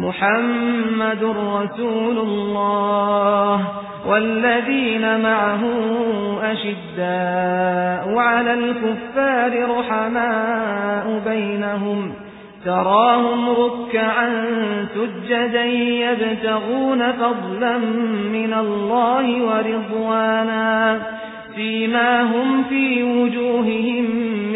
محمد رسول الله والذين معه أشداء على الكفار رحماء بينهم تراهم ركعا سجدا يبتغون فضلا من الله ورضوانا فيما هم في وجوههم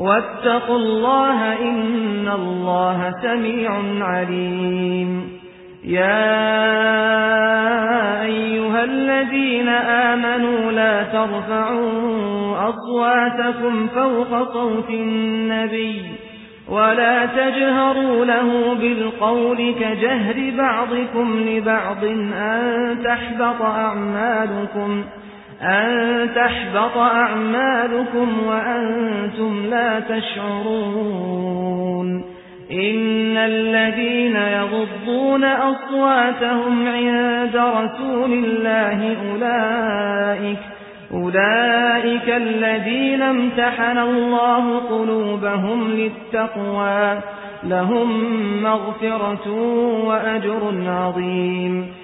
واتقوا الله إن الله سميع عليم. يا أيها الذين آمنوا لا ترفعوا أصواتكم فوق صوت النبي ولا تجهروا له بالقول كجهر بعضكم لبعض أن تحبط أعمالكم أن تحبط أعمالكم وأنتم لا تشعرون إن الذين يغضون أصواتهم عند رسول الله أولئك أولئك الذين امتحن الله قلوبهم للتقوى لهم مغفرة وأجر عظيم